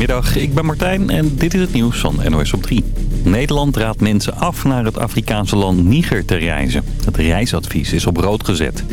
Goedemiddag, ik ben Martijn en dit is het nieuws van NOS op 3. Nederland raadt mensen af naar het Afrikaanse land Niger te reizen. Het reisadvies is op rood gezet.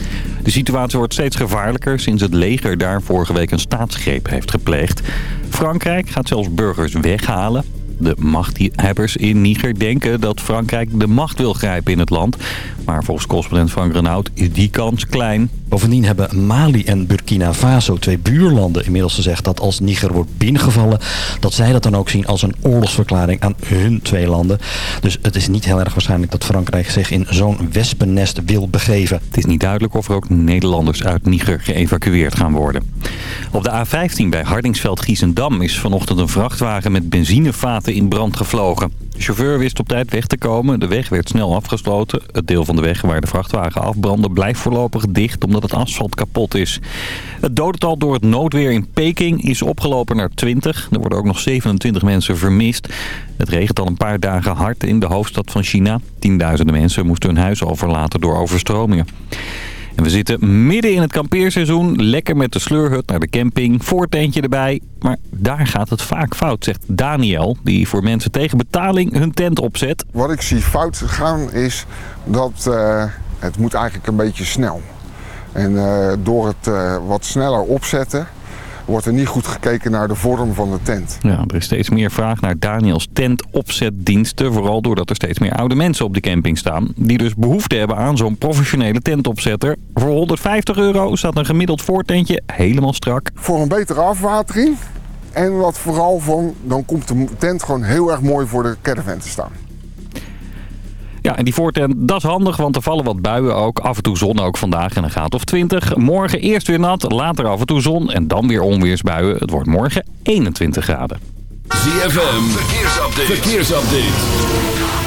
De situatie wordt steeds gevaarlijker sinds het leger daar vorige week een staatsgreep heeft gepleegd. Frankrijk gaat zelfs burgers weghalen. De machthebbers in Niger denken dat Frankrijk de macht wil grijpen in het land. Maar volgens correspondent Frank Renaud is die kans klein. Bovendien hebben Mali en Burkina Faso, twee buurlanden, inmiddels gezegd dat als Niger wordt binnengevallen, dat zij dat dan ook zien als een oorlogsverklaring aan hun twee landen. Dus het is niet heel erg waarschijnlijk dat Frankrijk zich in zo'n wespennest wil begeven. Het is niet duidelijk of er ook Nederlanders uit Niger geëvacueerd gaan worden. Op de A15 bij Hardingsveld-Giessendam is vanochtend een vrachtwagen met benzinevaten in brand gevlogen. De chauffeur wist op tijd weg te komen. De weg werd snel afgesloten. Het deel van de weg waar de vrachtwagen afbrandde blijft voorlopig dicht omdat het asfalt kapot is. Het dodental door het noodweer in Peking is opgelopen naar 20. Er worden ook nog 27 mensen vermist. Het regent al een paar dagen hard in de hoofdstad van China. Tienduizenden mensen moesten hun huis al verlaten door overstromingen. En we zitten midden in het kampeerseizoen. Lekker met de sleurhut naar de camping. Voortentje erbij. Maar daar gaat het vaak fout, zegt Daniel. Die voor mensen tegen betaling hun tent opzet. Wat ik zie fout gaan is dat uh, het moet eigenlijk een beetje snel. En uh, door het uh, wat sneller opzetten wordt er niet goed gekeken naar de vorm van de tent. Ja, er is steeds meer vraag naar Daniels tentopzetdiensten. Vooral doordat er steeds meer oude mensen op de camping staan. Die dus behoefte hebben aan zo'n professionele tentopzetter. Voor 150 euro staat een gemiddeld voortentje helemaal strak. Voor een betere afwatering. En wat vooral van, dan komt de tent gewoon heel erg mooi voor de caravan te staan. Ja, en die voortent, dat is handig, want er vallen wat buien ook. Af en toe zon ook vandaag en een graad of 20. Morgen eerst weer nat, later af en toe zon en dan weer onweersbuien. Het wordt morgen 21 graden. ZFM, verkeersupdate. verkeersupdate.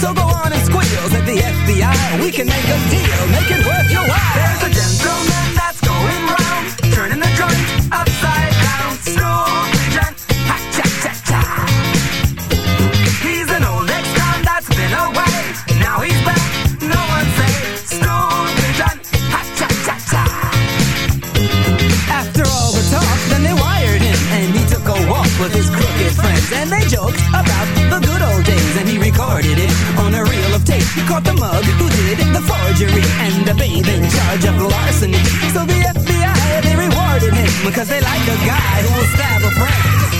So go on and squeals at the FBI. We can make a deal, make it worth caught the mug who did the forgery and the babe in charge of larceny. So the FBI they rewarded him because they like a guy who will stab a friend.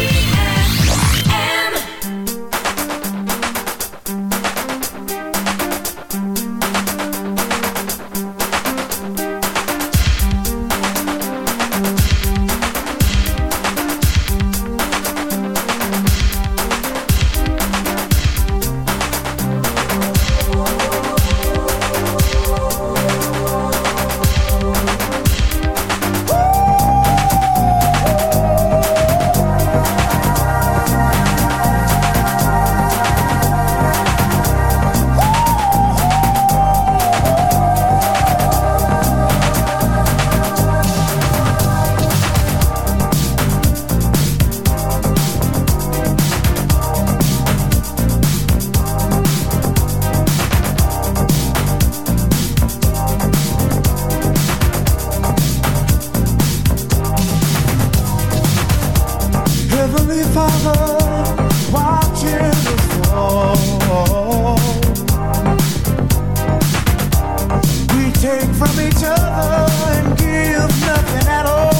take from each other and give nothing at all.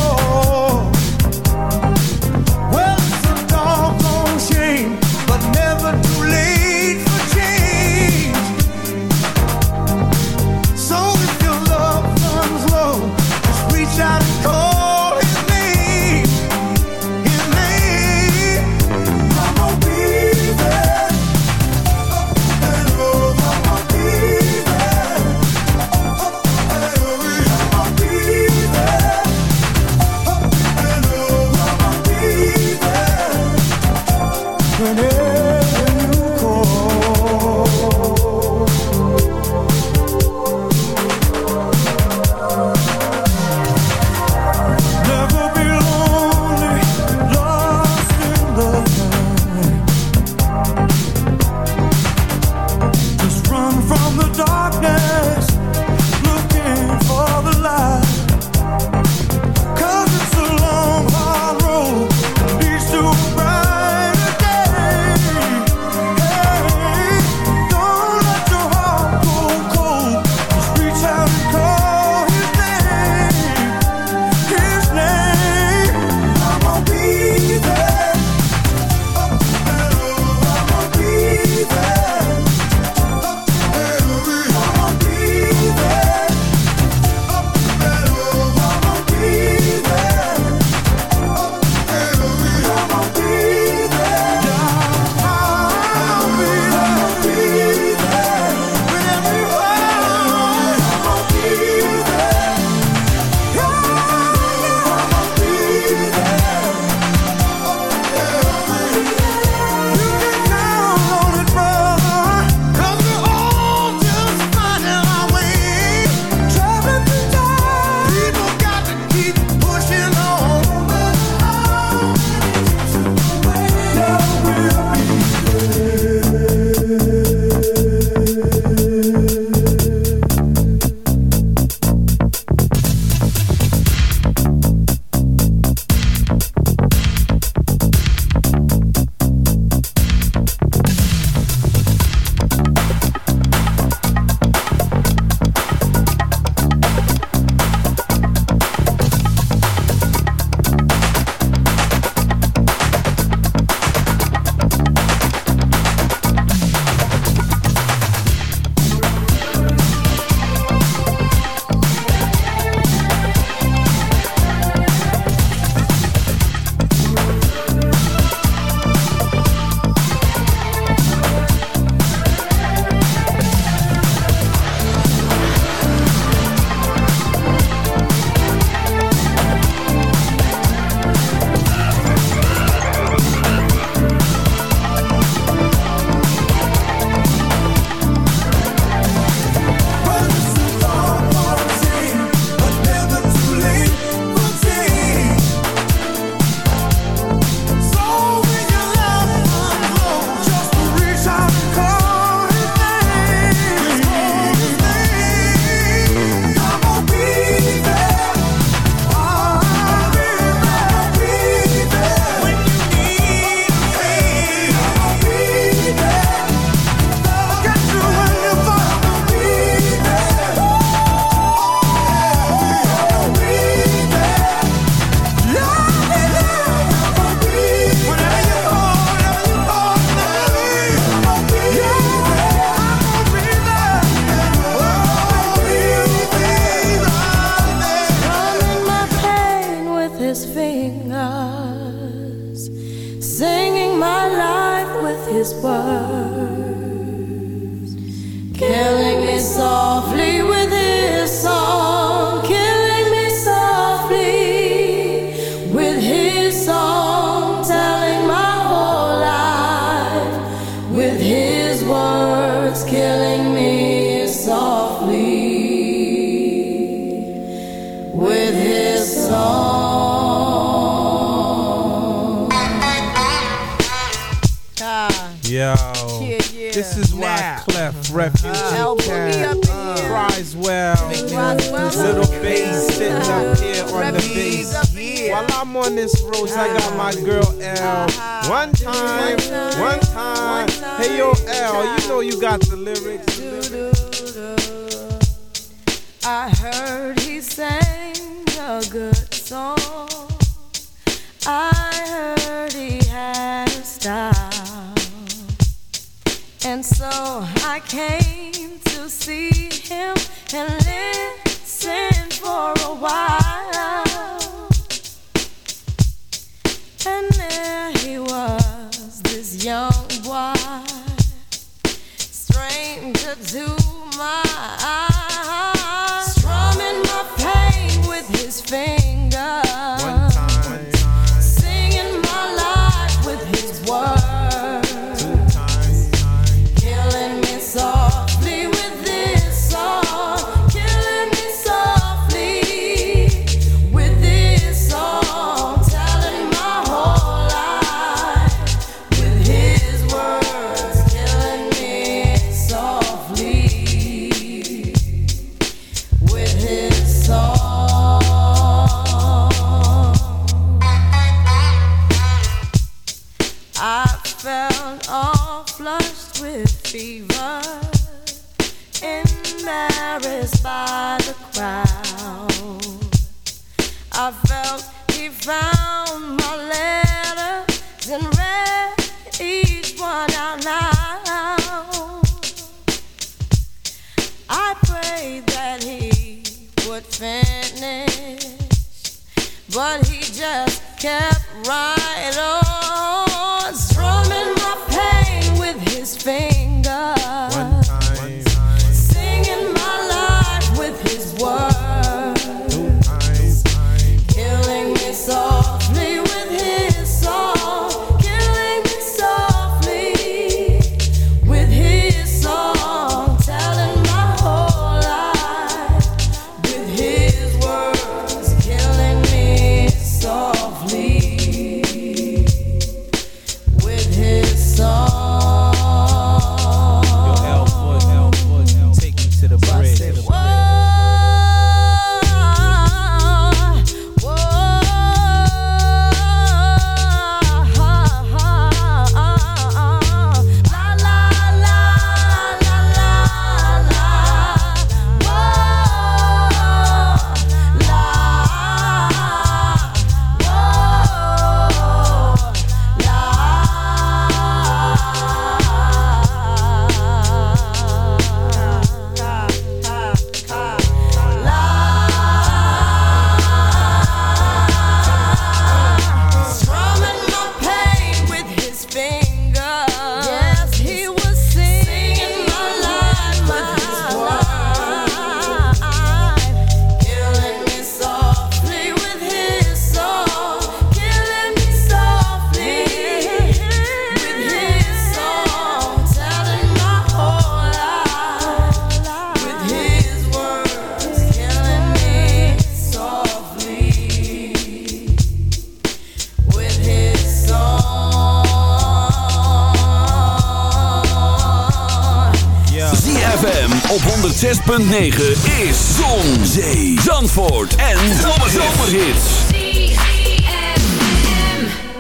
106.9 is Zon, Zee, Zandvoort en Zomerhits.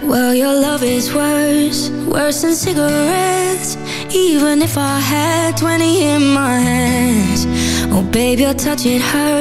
Well, your love is worse, worse than cigarettes. Even if I had 20 in my hands. Oh, baby, your touch it hurts.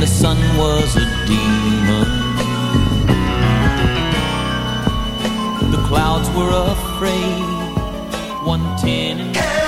the sun was a demon. The clouds were afraid. One ten and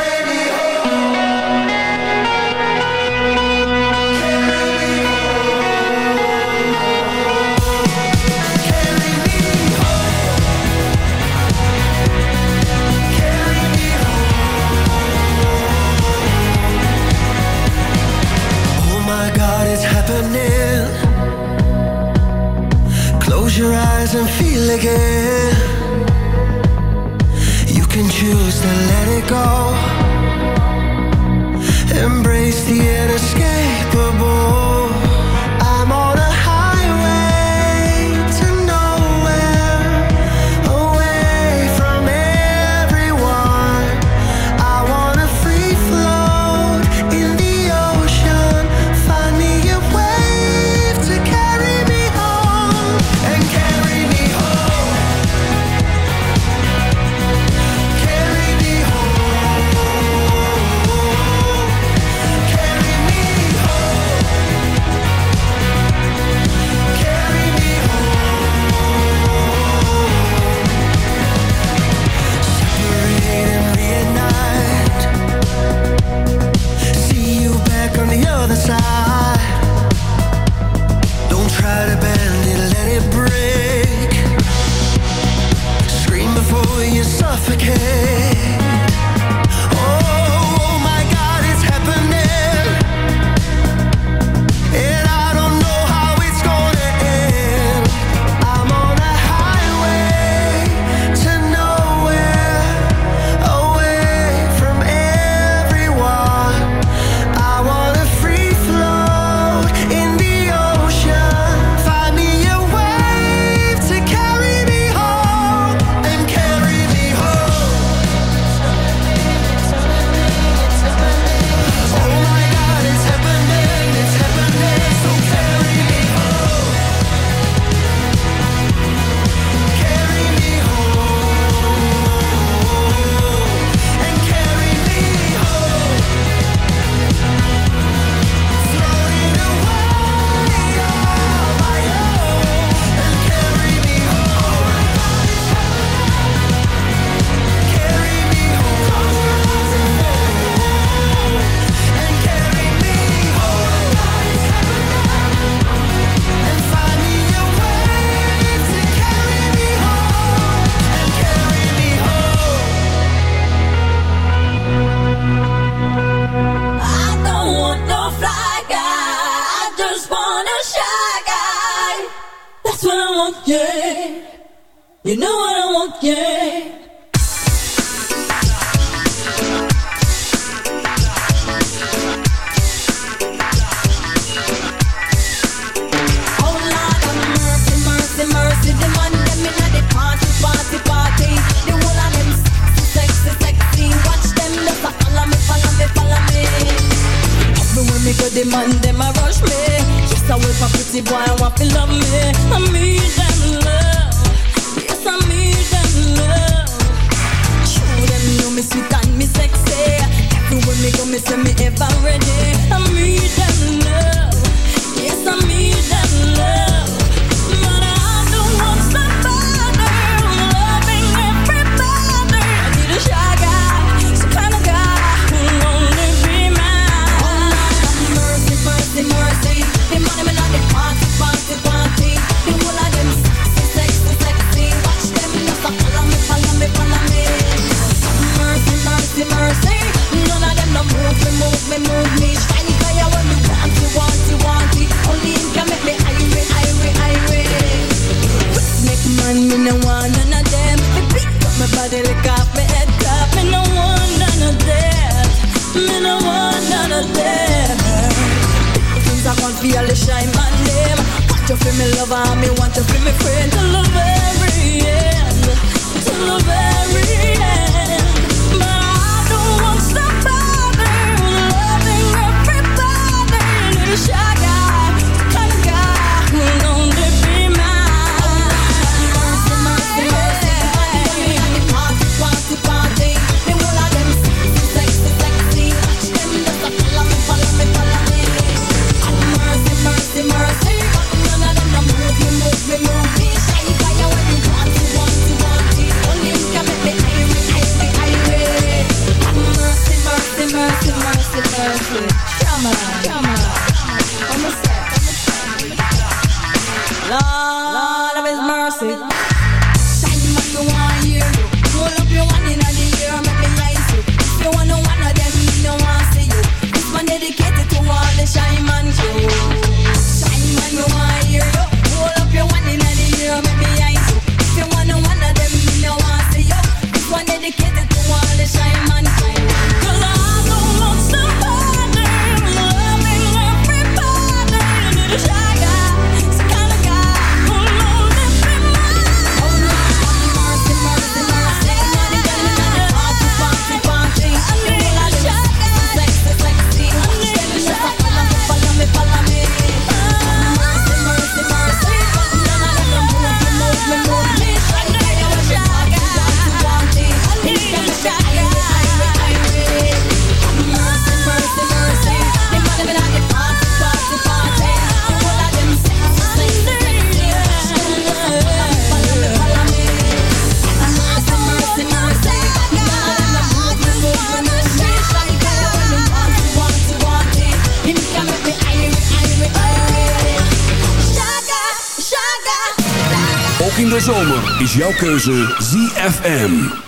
your eyes and feel again. You can choose to let it go. Embrace the inner escape them a rush me. just I want my pretty boy, I want to love me. I need them love. Yes, I need them love. Show them know me sweet and me sexy. Everywhere me go, me say me really shine my name. Want you feel me lover, me want you feel me friend till the very end, till the very end. keuze ZFM.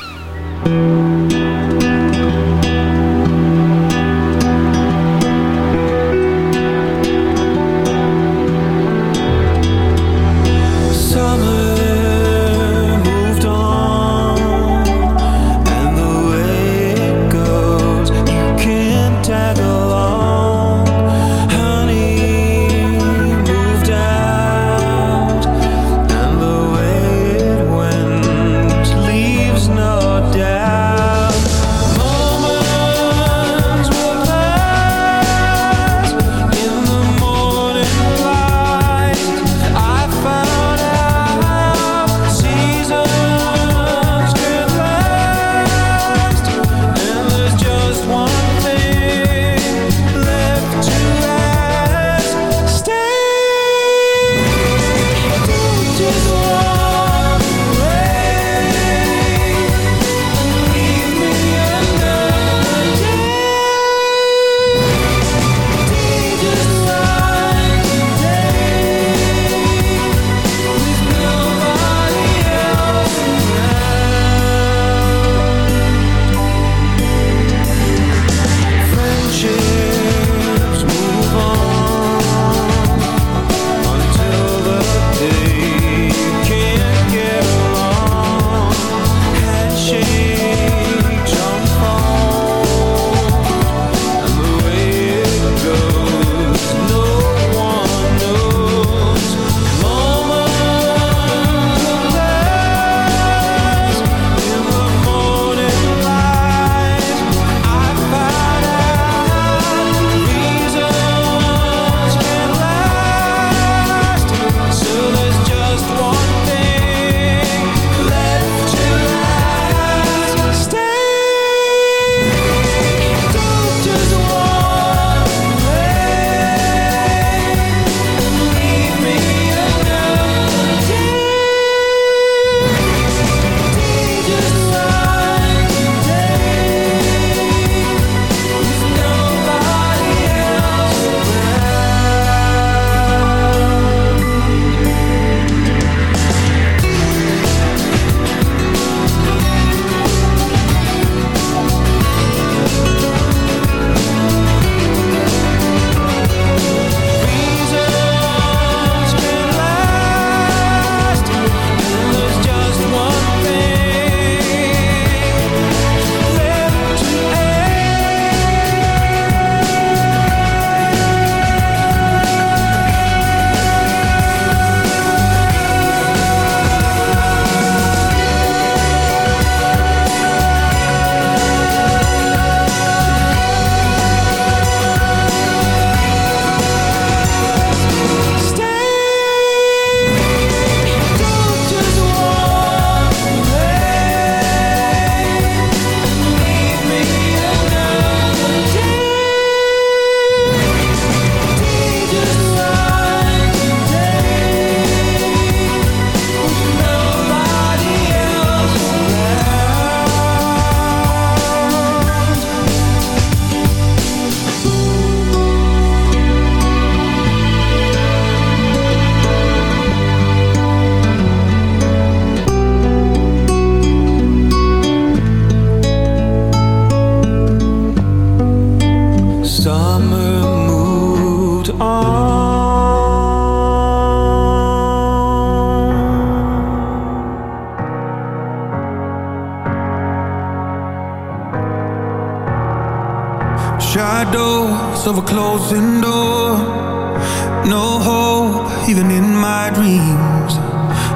no hope even in my dreams.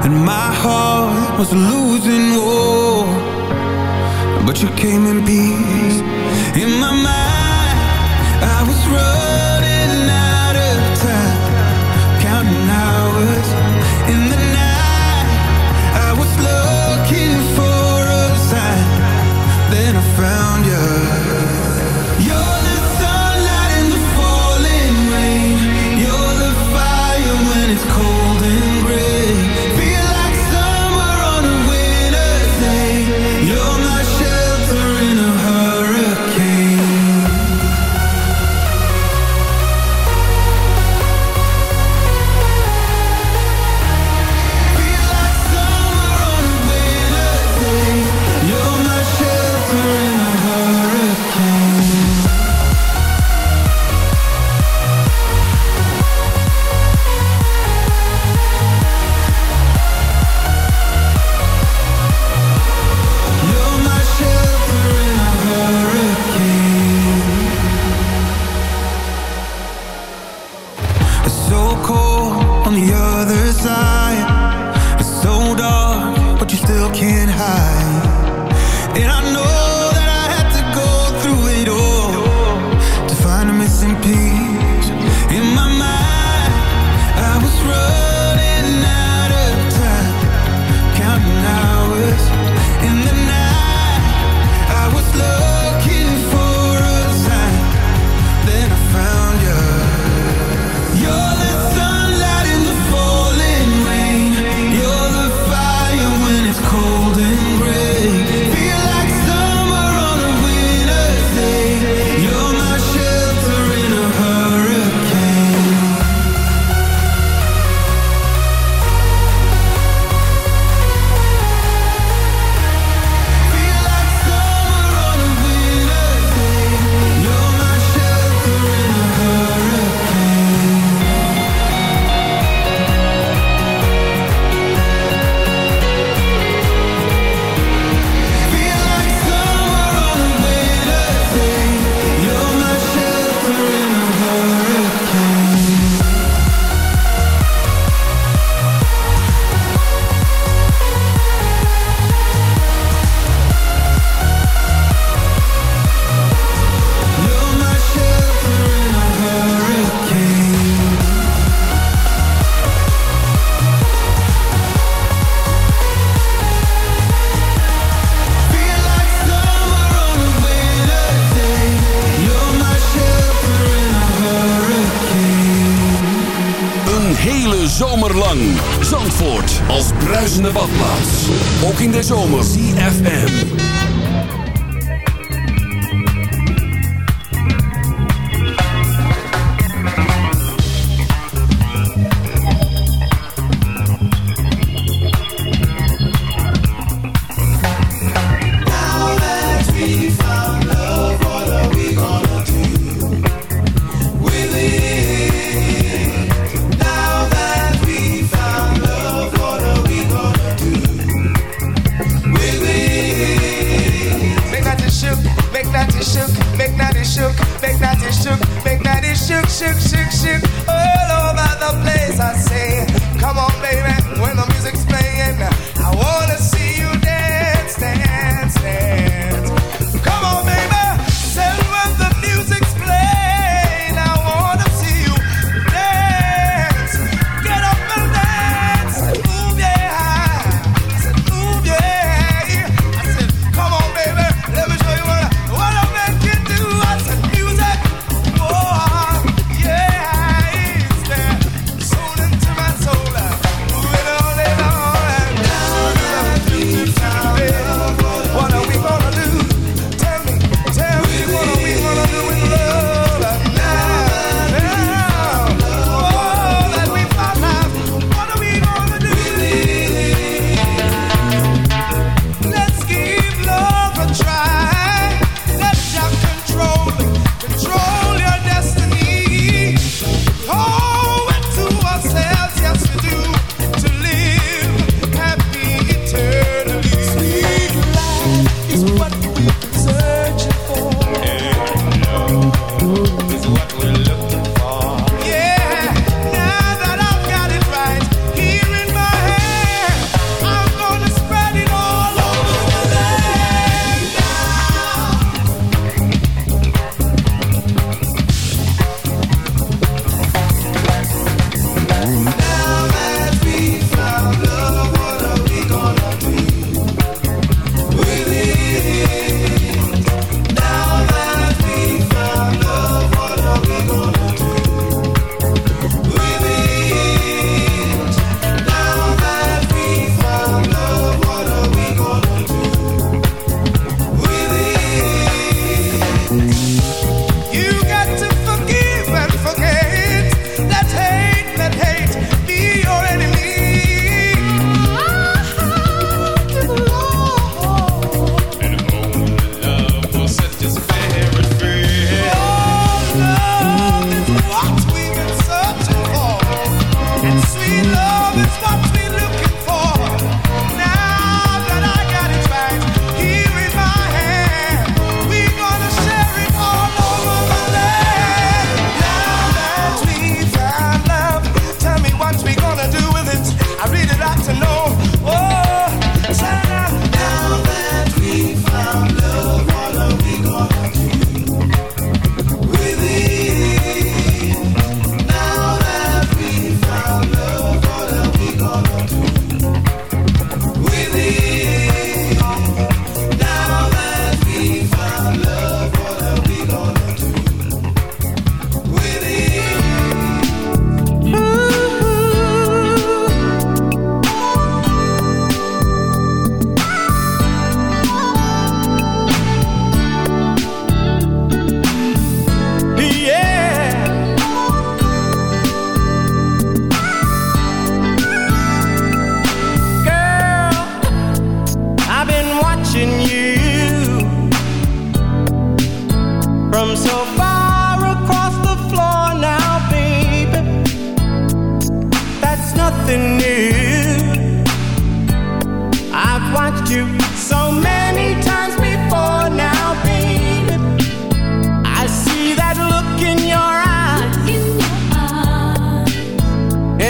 And my heart was losing war. But you came in peace. In my mind I was running out.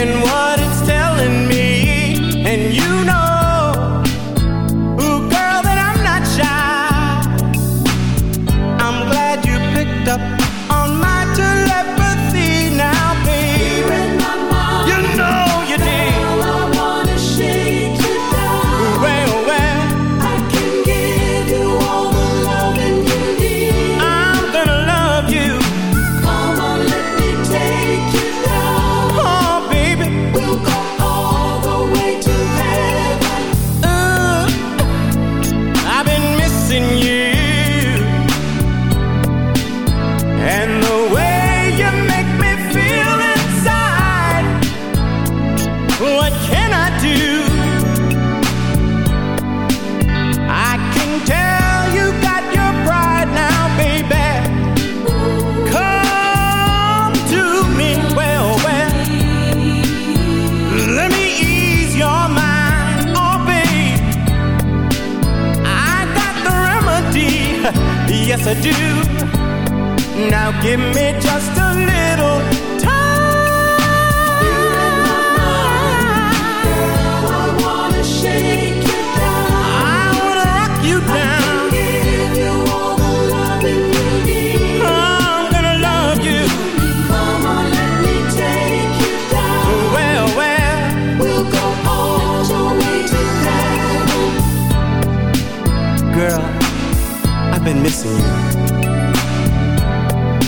And what give me just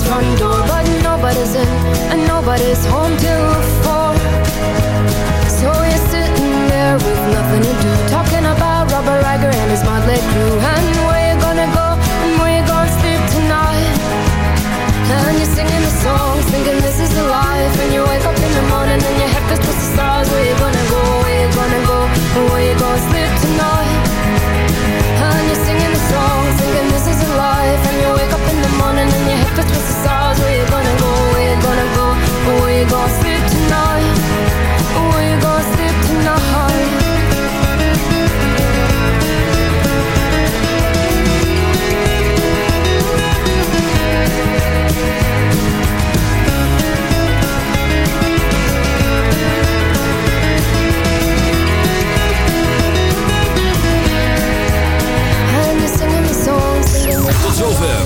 Jim's front door But nobody's in and nobody's home till four. So you're sitting there with nothing to do Talking about Robert Riger and his motley crew. And where you gonna go and where you gonna sleep tonight. And you're singing the songs thinking this is the life. And you wake up in the morning and your head feels twisted stars. Where you gonna go, where you gonna go where you gonna